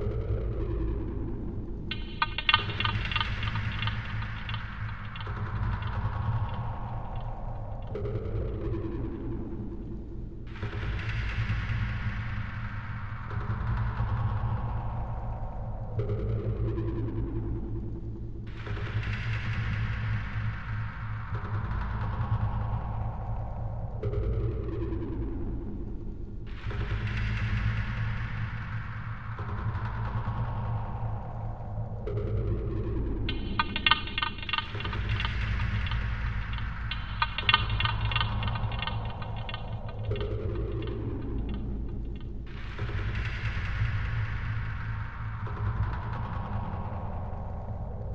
you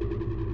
you